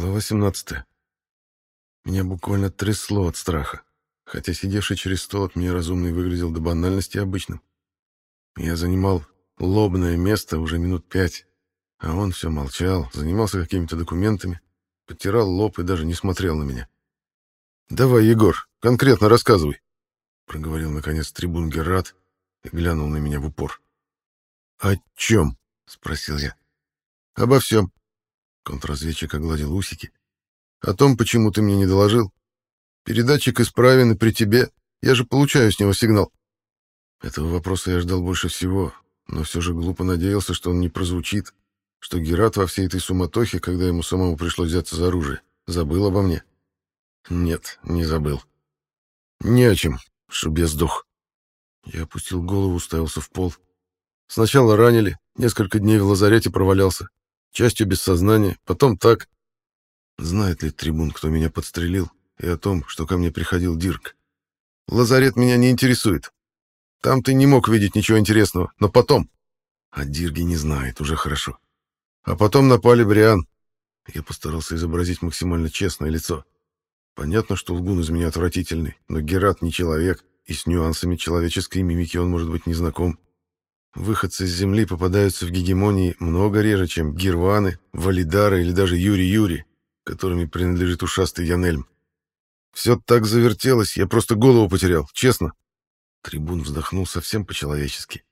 Глава 17. Меня буквально трясло от страха, хотя сидевший через стол от меня разумный выглядел до банальности обычным. Я занимал лобное место уже минут пять, а он все молчал, занимался какими-то документами, потирал лоб и даже не смотрел на меня. «Давай, Егор, конкретно рассказывай», — проговорил наконец трибун Герат и глянул на меня в упор. «О чем?» — спросил я. «Обо всем», Контрразведчик огладил усики. «О том, почему ты мне не доложил. Передатчик исправен и при тебе. Я же получаю с него сигнал». Этого вопроса я ждал больше всего, но все же глупо надеялся, что он не прозвучит, что Герат во всей этой суматохе, когда ему самому пришлось взяться за оружие, забыл обо мне. Нет, не забыл. Не о чем, шубе сдох. Я опустил голову, уставился в пол. Сначала ранили, несколько дней в лазарете провалялся частью без сознания, потом так. Знает ли трибун, кто меня подстрелил, и о том, что ко мне приходил Дирк? Лазарет меня не интересует. Там ты не мог видеть ничего интересного, но потом... А Дирги не знает, уже хорошо. А потом напали Бриан. Я постарался изобразить максимально честное лицо. Понятно, что лгун из меня отвратительный, но Герат не человек, и с нюансами человеческой мимики он может быть не знаком. Выходцы с Земли попадаются в гегемонии много реже, чем Гирваны, Валидары или даже Юри-Юри, которыми принадлежит ушастый Янельм. Все так завертелось, я просто голову потерял, честно. Трибун вздохнул совсем по-человечески.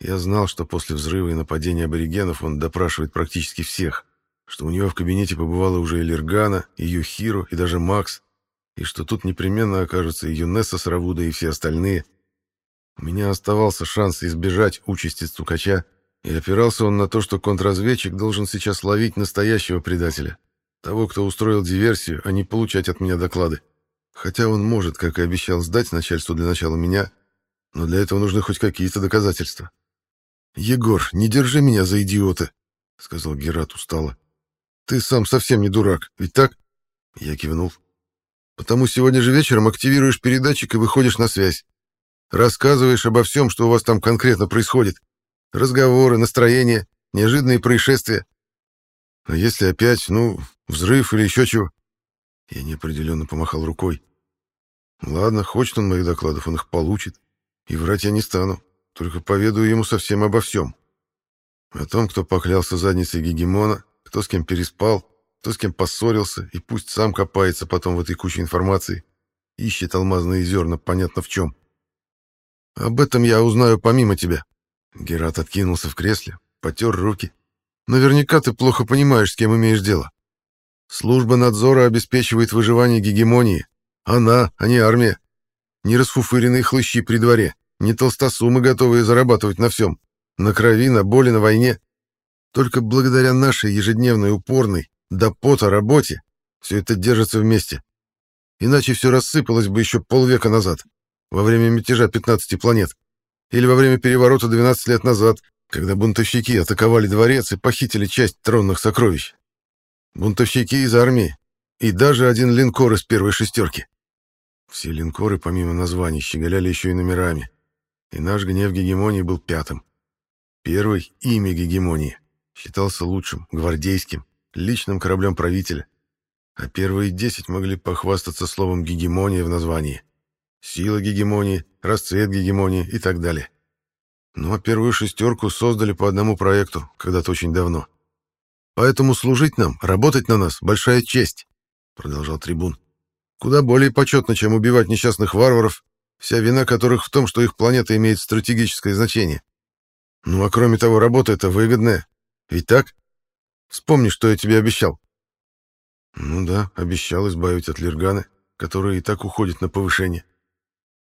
Я знал, что после взрыва и нападения аборигенов он допрашивает практически всех, что у него в кабинете побывала уже и и Юхиро, и даже Макс, и что тут непременно окажутся и Юнесса с Равудой, и все остальные — у меня оставался шанс избежать участи стукача, и опирался он на то, что контрразведчик должен сейчас ловить настоящего предателя, того, кто устроил диверсию, а не получать от меня доклады. Хотя он может, как и обещал, сдать начальству для начала меня, но для этого нужны хоть какие-то доказательства. «Егор, не держи меня за идиота», — сказал Герат устало. «Ты сам совсем не дурак, ведь так?» Я кивнул. «Потому сегодня же вечером активируешь передатчик и выходишь на связь. Рассказываешь обо всем, что у вас там конкретно происходит. Разговоры, настроение, неожиданные происшествия. А если опять, ну, взрыв или еще чего? Я неопределенно помахал рукой. Ладно, хочет он моих докладов, он их получит. И врать я не стану, только поведаю ему совсем обо всем. О том, кто поклялся задницей гегемона, кто с кем переспал, кто с кем поссорился, и пусть сам копается потом в этой куче информации. Ищет алмазные зерна, понятно в чем. Об этом я узнаю помимо тебя. Герат откинулся в кресле, потер руки. Наверняка ты плохо понимаешь, с кем имеешь дело. Служба надзора обеспечивает выживание гегемонии. Она, а не армия. Не расфуфыренные хлыщи при дворе, не толстосумы, готовые зарабатывать на всем. На крови, на боли, на войне. Только благодаря нашей ежедневной упорной, до пота работе все это держится вместе. Иначе все рассыпалось бы еще полвека назад во время мятежа 15 планет, или во время переворота 12 лет назад, когда бунтовщики атаковали дворец и похитили часть тронных сокровищ. Бунтовщики из армии и даже один линкор из первой шестерки. Все линкоры, помимо названий, щеголяли еще и номерами, и наш гнев гегемонии был пятым. Первый — имя гегемонии. Считался лучшим, гвардейским, личным кораблем правителя. А первые десять могли похвастаться словом «гегемония» в названии — сила гегемонии, расцвет гегемонии и так далее. А первую шестерку создали по одному проекту, когда-то очень давно. Поэтому служить нам, работать на нас — большая честь, — продолжал трибун. Куда более почетно, чем убивать несчастных варваров, вся вина которых в том, что их планета имеет стратегическое значение. Ну а кроме того, работа эта выгодная. Ведь так? Вспомни, что я тебе обещал. Ну да, обещал избавить от Лергана, который и так уходит на повышение.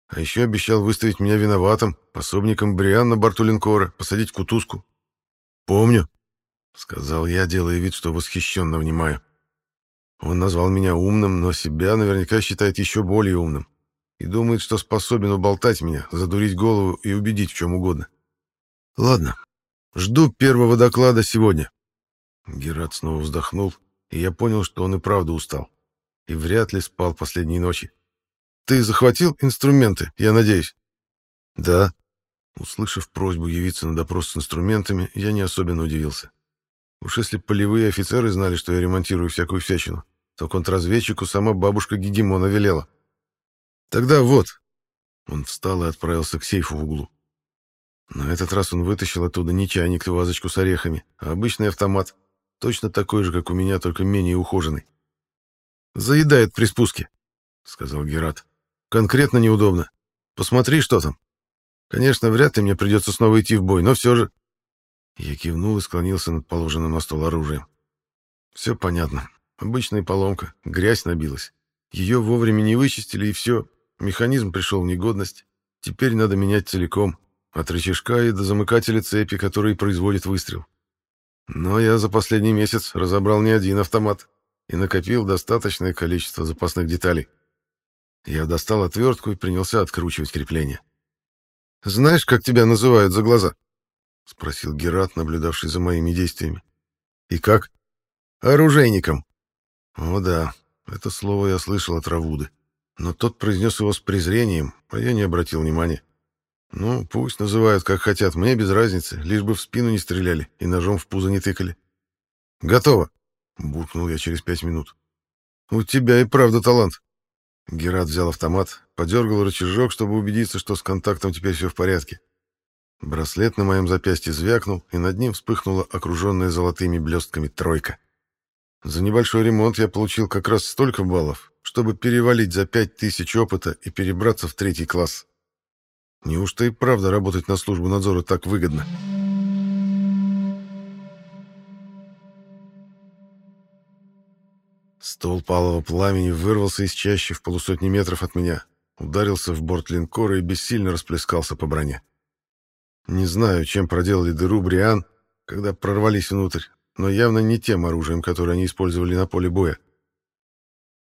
А еще обещал выставить меня виноватым, пособником Бриан на борту линкора, посадить в кутузку. «Помню», — сказал я, делая вид, что восхищенно внимаю. Он назвал меня умным, но себя наверняка считает еще более умным и думает, что способен уболтать меня, задурить голову и убедить в чем угодно. «Ладно, жду первого доклада сегодня». Герат снова вздохнул, и я понял, что он и правда устал, и вряд ли спал последние ночи. Ты захватил инструменты, я надеюсь? Да. Услышав просьбу явиться на допрос с инструментами, я не особенно удивился. Уж если полевые офицеры знали, что я ремонтирую всякую всячину, то контрразведчику сама бабушка Гегемона велела. Тогда вот. Он встал и отправился к сейфу в углу. На этот раз он вытащил оттуда не чайник и вазочку с орехами, а обычный автомат, точно такой же, как у меня, только менее ухоженный. «Заедает при спуске», — сказал Герат. «Конкретно неудобно. Посмотри, что там. Конечно, вряд ли мне придется снова идти в бой, но все же...» Я кивнул и склонился над положенным на стол оружием. «Все понятно. Обычная поломка. Грязь набилась. Ее вовремя не вычистили, и все. Механизм пришел в негодность. Теперь надо менять целиком. От рычажка и до замыкателя цепи, который производит выстрел. Но я за последний месяц разобрал не один автомат и накопил достаточное количество запасных деталей. Я достал отвертку и принялся откручивать крепление. «Знаешь, как тебя называют за глаза?» — спросил Герат, наблюдавший за моими действиями. «И как?» «Оружейником». «О да, это слово я слышал от Равуды. Но тот произнес его с презрением, а я не обратил внимания. Ну, пусть называют как хотят, мне без разницы, лишь бы в спину не стреляли и ножом в пузо не тыкали. Готово, буркнул я через пять минут. У тебя и правда талант. Герат взял автомат, подергал рычажок, чтобы убедиться, что с контактом теперь все в порядке. Браслет на моем запястье звякнул, и над ним вспыхнула окруженная золотыми блестками тройка. За небольшой ремонт я получил как раз столько баллов, чтобы перевалить за пять тысяч опыта и перебраться в третий класс. Неужто и правда работать на службу надзора так выгодно? Стол палого пламени вырвался из чащи в полусотни метров от меня, ударился в борт линкора и бессильно расплескался по броне. Не знаю, чем проделали дыру Бриан, когда прорвались внутрь, но явно не тем оружием, которое они использовали на поле боя.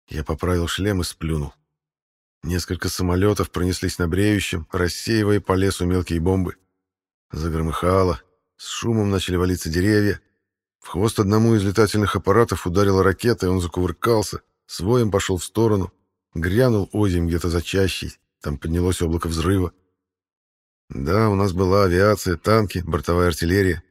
Я поправил шлем и сплюнул. Несколько самолетов пронеслись на бреющем, рассеивая по лесу мелкие бомбы. Загромыхало, с шумом начали валиться деревья. В хвост одному из летательных аппаратов ударила ракета, и он закувыркался, своем пошел в сторону, грянул озим где-то за чащей, там поднялось облако взрыва. Да, у нас была авиация, танки, бортовая артиллерия,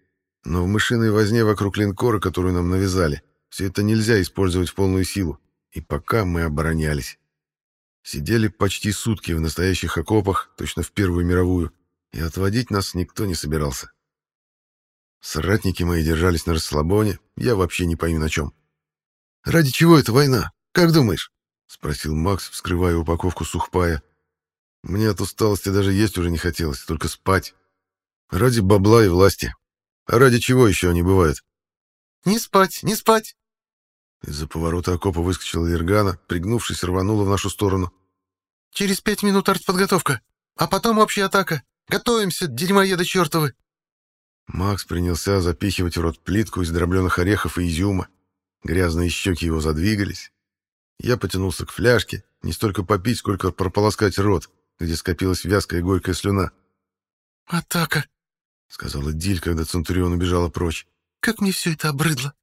но в мышиной возне вокруг линкора, которую нам навязали, все это нельзя использовать в полную силу, и пока мы оборонялись. Сидели почти сутки в настоящих окопах, точно в Первую мировую, и отводить нас никто не собирался. Соратники мои держались на расслабоне, я вообще не пойму на чем. «Ради чего эта война? Как думаешь?» — спросил Макс, вскрывая упаковку сухпая. Мне от усталости даже есть уже не хотелось, только спать. Ради бабла и власти. А ради чего еще они бывают? «Не спать, не спать!» Из-за поворота окопа выскочила Лергана, пригнувшись, рванула в нашу сторону. «Через пять минут артподготовка, а потом общая атака. Готовимся, дерьмоеды чертовы!» Макс принялся запихивать в рот плитку из дробленых орехов и изюма. Грязные щеки его задвигались. Я потянулся к фляжке, не столько попить, сколько прополоскать рот, где скопилась вязкая горькая слюна. «Атака!» — сказала Диль, когда Центурион убежала прочь. «Как мне все это обрыдло!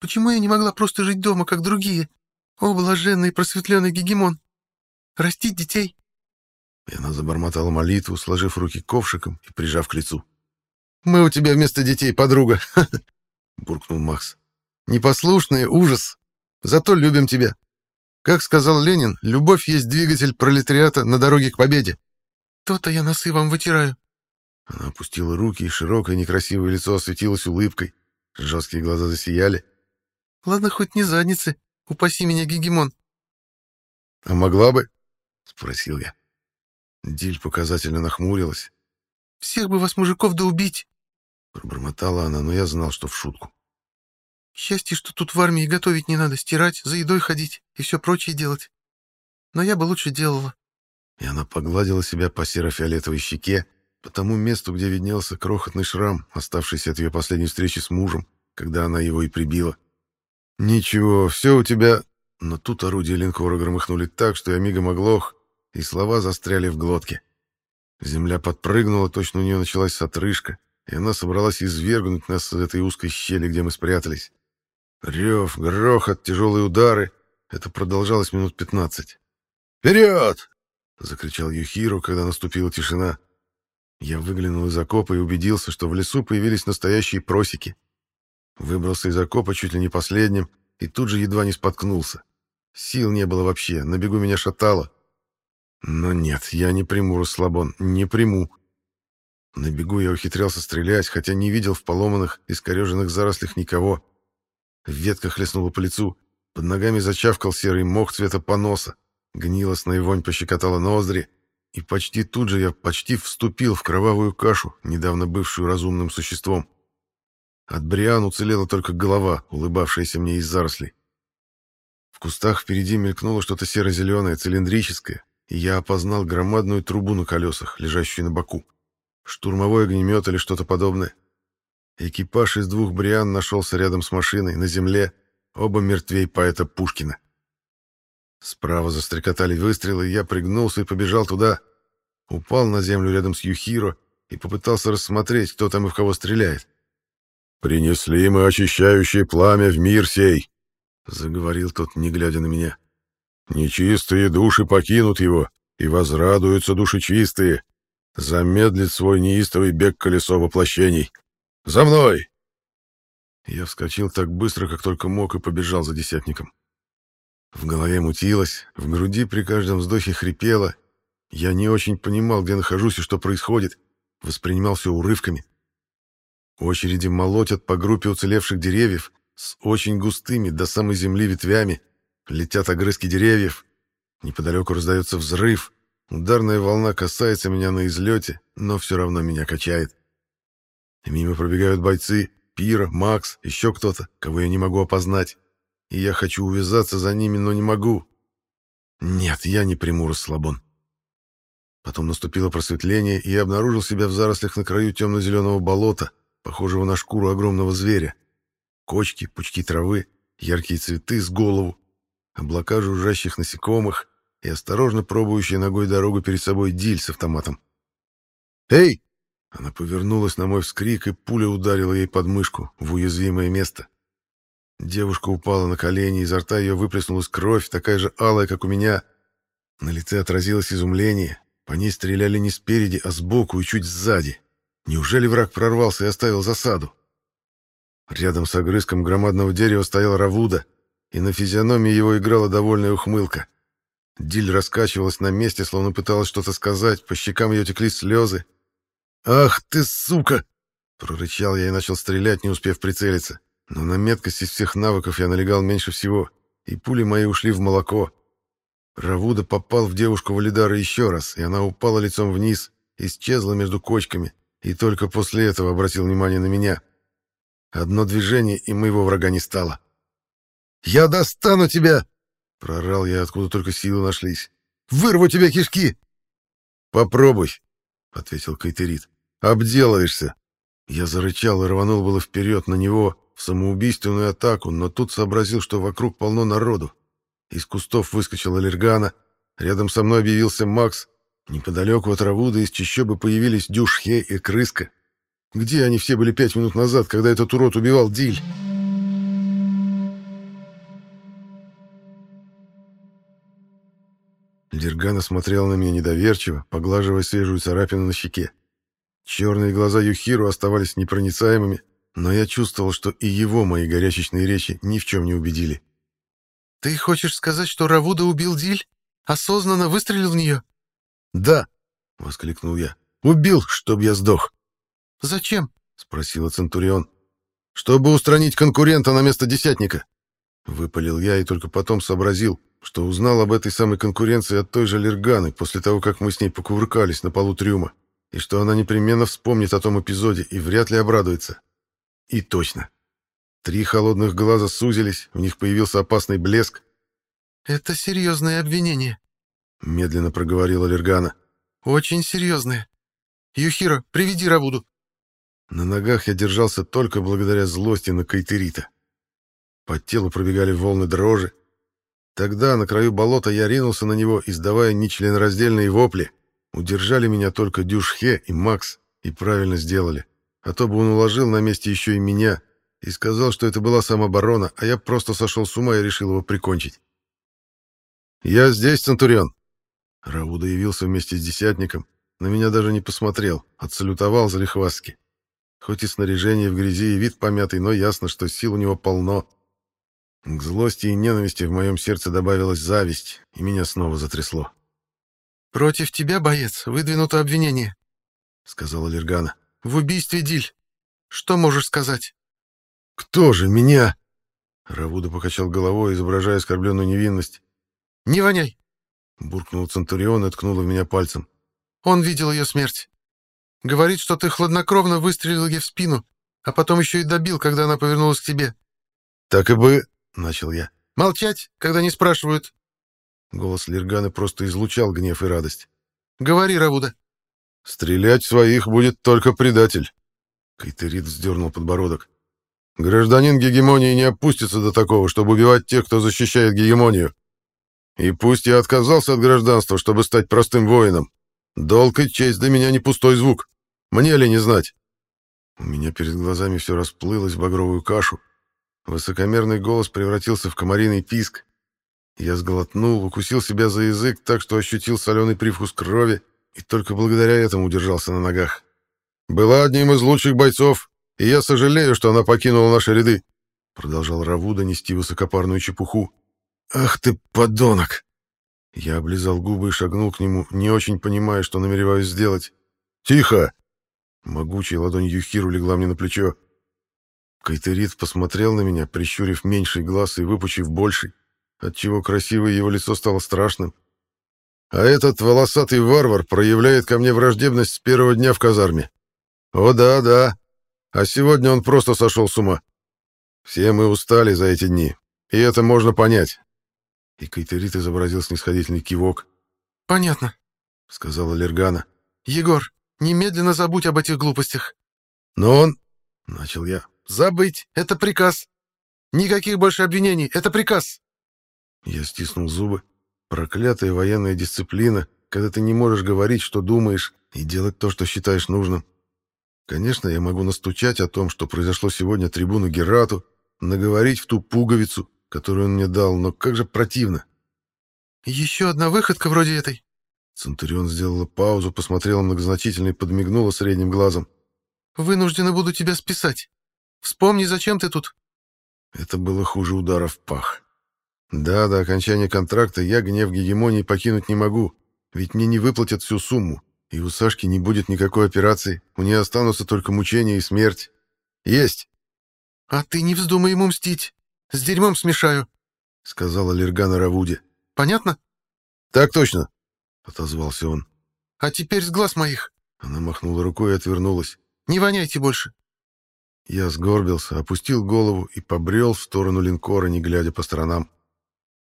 Почему я не могла просто жить дома, как другие? О, блаженный просветленный гегемон! Растить детей!» И она забормотала молитву, сложив руки ковшиком и прижав к лицу. «Мы у тебя вместо детей подруга!» — буркнул Макс. «Непослушный ужас! Зато любим тебя! Как сказал Ленин, любовь есть двигатель пролетариата на дороге к победе!» «То-то я носы вам вытираю!» Она опустила руки, и широкое некрасивое лицо осветилось улыбкой. Жесткие глаза засияли. Ладно, хоть не задницы. Упаси меня, Гегемон. — А могла бы? — спросил я. Диль показательно нахмурилась. — Всех бы вас, мужиков, да убить! — пробормотала она, но я знал, что в шутку. — Счастье, что тут в армии готовить не надо, стирать, за едой ходить и все прочее делать. Но я бы лучше делала. И она погладила себя по серо-фиолетовой щеке, по тому месту, где виднелся крохотный шрам, оставшийся от ее последней встречи с мужем, когда она его и прибила. — «Ничего, все у тебя...» Но тут орудия линкора громыхнули так, что я мигом оглох, и слова застряли в глотке. Земля подпрыгнула, точно у нее началась отрыжка, и она собралась извергнуть нас из этой узкой щели, где мы спрятались. Рев, грохот, тяжелые удары — это продолжалось минут пятнадцать. «Вперед!» — закричал Юхиру, когда наступила тишина. Я выглянул из окопа и убедился, что в лесу появились настоящие просеки. Выбрался из окопа чуть ли не последним и тут же едва не споткнулся. Сил не было вообще, на бегу меня шатало. Но нет, я не приму расслабон, не приму. На бегу я ухитрялся стрелять, хотя не видел в поломанных, искореженных зарослях никого. Ветка хлестнула по лицу, под ногами зачавкал серый мох цвета поноса, гнилостная вонь пощекотала ноздри, и почти тут же я почти вступил в кровавую кашу, недавно бывшую разумным существом. От Бриан уцелела только голова, улыбавшаяся мне из зарослей. В кустах впереди мелькнуло что-то серо-зеленое, цилиндрическое, я опознал громадную трубу на колесах, лежащую на боку. Штурмовой огнемет или что-то подобное. Экипаж из двух Бриан нашелся рядом с машиной, на земле, оба мертвей поэта Пушкина. Справа застрекотали выстрелы, я пригнулся и побежал туда. Упал на землю рядом с Юхиро и попытался рассмотреть, кто там и в кого стреляет. «Принесли мы очищающее пламя в мир сей», заговорил тот, не глядя на меня. Нечистые души покинут его, и возрадуются души чистые. Замедлит свой неистовый бег колесо воплощений. За мной! Я вскочил так быстро, как только мог, и побежал за десятником. В голове мутилось, в груди при каждом вздохе хрипело. Я не очень понимал, где нахожусь и что происходит. Воспринимал все урывками. Очереди молотят по группе уцелевших деревьев, с очень густыми до самой земли ветвями. Летят огрызки деревьев. Неподалеку раздается взрыв. Ударная волна касается меня на излете, но все равно меня качает. И мимо пробегают бойцы, Пира, Макс, еще кто-то, кого я не могу опознать. И я хочу увязаться за ними, но не могу. Нет, я не приму расслабон. Потом наступило просветление, и я обнаружил себя в зарослях на краю темно-зеленого болота, похожего на шкуру огромного зверя. Кочки, пучки травы, яркие цветы с голову, облака жужжащих насекомых и осторожно пробующая ногой дорогу перед собой диль с автоматом. «Эй!» Она повернулась на мой вскрик, и пуля ударила ей под мышку, в уязвимое место. Девушка упала на колени, изо рта ее выплеснулась кровь, такая же алая, как у меня. На лице отразилось изумление. По ней стреляли не спереди, а сбоку и чуть сзади. Неужели враг прорвался и оставил засаду? Рядом с огрызком громадного дерева стоял Равуда, и на физиономии его играла довольная ухмылка. Диль раскачивалась на месте, словно пыталась что-то сказать, по щекам ее текли слезы. «Ах ты, сука!» Прорычал я и начал стрелять, не успев прицелиться. Но на меткость из всех навыков я налегал меньше всего, и пули мои ушли в молоко. Равуда попал в девушку Валидара еще раз, и она упала лицом вниз, исчезла между кочками, и только после этого обратил внимание на меня. Одно движение, и моего врага не стало. «Я достану тебя!» — прорал я, откуда только силы нашлись. «Вырву тебе кишки!» «Попробуй!» — ответил Кайтерит. «Обделаешься!» Я зарычал и рванул было вперед на него, в самоубийственную атаку, но тут сообразил, что вокруг полно народу. Из кустов выскочил Аллергана, рядом со мной объявился Макс, неподалеку от Равуда из чащобы появились Дюшхе и Крыска. Где они все были пять минут назад, когда этот урод убивал Диль? Лергана смотрел на меня недоверчиво, поглаживая свежую царапину на щеке. Черные глаза Юхиру оставались непроницаемыми, но я чувствовал, что и его мои горячечные речи ни в чем не убедили. «Ты хочешь сказать, что Равуда убил Диль? Осознанно выстрелил в нее?» «Да!» — воскликнул я. «Убил, чтоб я сдох!» «Зачем?» — спросила Центурион. «Чтобы устранить конкурента на место десятника». Выпалил я и только потом сообразил, что узнал об этой самой конкуренции от той же Лерганы после того, как мы с ней покувыркались на полу трюма, и что она непременно вспомнит о том эпизоде и вряд ли обрадуется. И точно. Три холодных глаза сузились, в них появился опасный блеск. «Это серьезное обвинение», — медленно проговорила Лергана. «Очень серьезное. Юхира, приведи Равуду». На ногах я держался только благодаря злости на Кайтерита. По телу пробегали волны дрожи. Тогда на краю болота я ринулся на него, издавая нечленораздельные вопли. Удержали меня только Дюшхе и Макс, и правильно сделали. А то бы он уложил на месте еще и меня и сказал, что это была самооборона, а я просто сошел с ума и решил его прикончить. «Я здесь, Центурион!» Рауда явился вместе с десятником, на меня даже не посмотрел, отсалютовал залихвастски. Хоть и снаряжение в грязи и вид помятый, но ясно, что сил у него полно. К злости и ненависти в моем сердце добавилась зависть, и меня снова затрясло. «Против тебя, боец, выдвинуто обвинение», — сказала Лергана. «В убийстве Диль. Что можешь сказать?» «Кто же меня?» Равуда покачал головой, изображая оскорбленную невинность. «Не воняй!» — буркнул Центурион и ткнул в меня пальцем. «Он видел ее смерть. Говорит, что ты хладнокровно выстрелил ей в спину, а потом еще и добил, когда она повернулась к тебе». «Так и бы...» — начал я. «Молчать, когда не спрашивают». Голос Лерганы просто излучал гнев и радость. «Говори, Равуда». «Стрелять в своих будет только предатель». Кайтерит вздернул подбородок. Гражданин гегемонии не опустится до такого, чтобы убивать тех, кто защищает гегемонию. И пусть я отказался от гражданства, чтобы стать простым воином, долг и честь для меня не пустой звук. Мне ли не знать? У меня перед глазами все расплылось в багровую кашу. Высокомерный голос превратился в комариный писк. Я сглотнул, укусил себя за язык так, что ощутил соленый привкус крови, и только благодаря этому удержался на ногах. Была одним из лучших бойцов, и я сожалею, что она покинула наши ряды», — продолжал Равуда нести высокопарную чепуху. «Ах ты, подонок!» Я облизал губы и шагнул к нему, не очень понимая, что намереваюсь сделать. «Тихо!» Могучая ладонь Юхиру легла мне на плечо. Кайтерит посмотрел на меня, прищурив меньший глаз и выпучив больший, отчего красивое его лицо стало страшным. А этот волосатый варвар проявляет ко мне враждебность с первого дня в казарме. О да, да, а сегодня он просто сошел с ума. Все мы устали за эти дни, и это можно понять. И Кайтерит изобразил снисходительный кивок. «Понятно», — сказала Лергана. «Егор, немедленно забудь об этих глупостях». «Но он...» — начал я. «Забыть! Это приказ! Никаких больше обвинений! Это приказ!» Я стиснул зубы. Проклятая военная дисциплина, когда ты не можешь говорить, что думаешь, и делать то, что считаешь нужным. Конечно, я могу настучать о том, что произошло сегодня трибуну Герату, наговорить в ту пуговицу, которую он мне дал, но как же противно. «Еще одна выходка вроде этой». Центурион сделала паузу, посмотрела многозначительно и подмигнула средним глазом. «Вынуждена буду тебя списать. Вспомни, зачем ты тут». Это было хуже удара в пах. Да, до окончания контракта я гнев гегемонии покинуть не могу, ведь мне не выплатят всю сумму, и у Сашки не будет никакой операции, у нее останутся только мучения и смерть. Есть. — А ты не вздумай ему мстить. С дерьмом смешаю, — сказала Лергана Равуди. — Понятно? — Так точно, — отозвался он. — А теперь с глаз моих. Она махнула рукой и отвернулась. — Не воняйте больше. Я сгорбился, опустил голову и побрел в сторону линкора, не глядя по сторонам.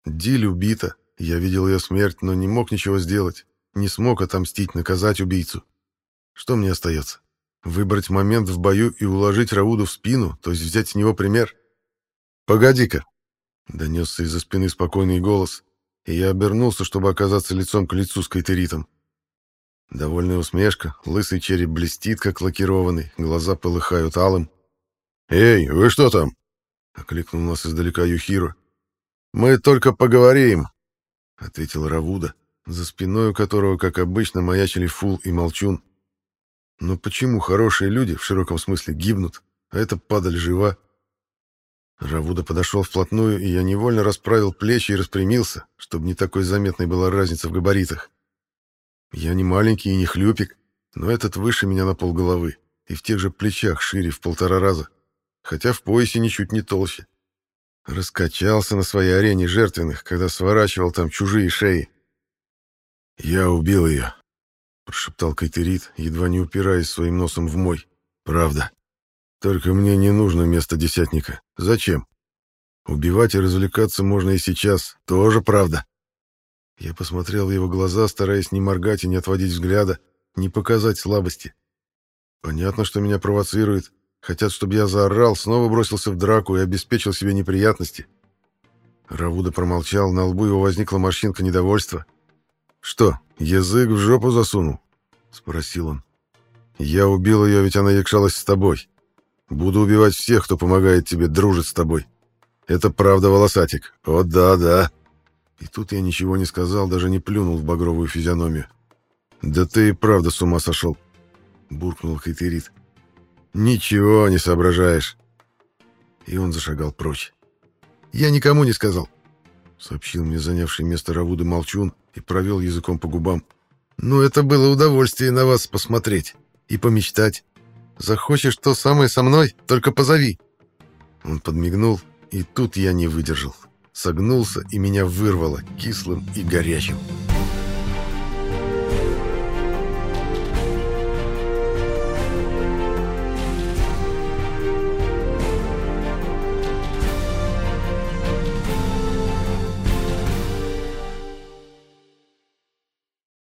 Диль убита, я видел ее смерть, но не мог ничего сделать. Не смог отомстить, наказать убийцу. Что мне остается? Выбрать момент в бою и уложить Рауду в спину, то есть взять с него пример? «Погоди-ка!» — донесся из-за спины спокойный голос, и я обернулся, чтобы оказаться лицом к лицу с кайтеритом. Довольная усмешка, лысый череп блестит, как лакированный, глаза полыхают алым. «Эй, вы что там?» — окликнул нас издалека Юхиро. «Мы только поговорим», — ответил Равуда за спиной у которого, как обычно, маячили Фул и Молчун. Но почему хорошие люди, в широком смысле, гибнут, а эта падаль жива? Равуда подошел вплотную, и я невольно расправил плечи и распрямился, чтобы не такой заметной была разница в габаритах. Я не маленький и не хлюпик, но этот выше меня на полголовы, и в тех же плечах шире в полтора раза, хотя в поясе ничуть не толще. Раскачался на своей арене жертвенных, когда сворачивал там чужие шеи. «Я убил ее», — прошептал Кайтерит, едва не упираясь своим носом в мой. «Правда. Только мне не нужно место десятника. Зачем? Убивать и развлекаться можно и сейчас. Тоже правда». Я посмотрел в его глаза, стараясь не моргать и не отводить взгляда, не показать слабости. Понятно, что меня провоцирует. Хотят, чтобы я заорал, снова бросился в драку и обеспечил себе неприятности. Равуда промолчал, на лбу его возникла морщинка недовольства. «Что, язык в жопу засунул?» — спросил он. «Я убил ее, ведь она якшалась с тобой. Буду убивать всех, кто помогает тебе, дружит с тобой. Это правда, волосатик. О, да, да». И тут я ничего не сказал, даже не плюнул в багровую физиономию. «Да ты и правда с ума сошел», — буркнул Хайтерит. Ничего не соображаешь. И он зашагал прочь. Я никому не сказал, сообщил мне занявший место Равуды молчун и провел языком по губам. Но это было удовольствие на вас посмотреть и помечтать. Захочешь то самое со мной, только позови. Он подмигнул, и тут я не выдержал. Согнулся, и меня вырвало кислым и горячим.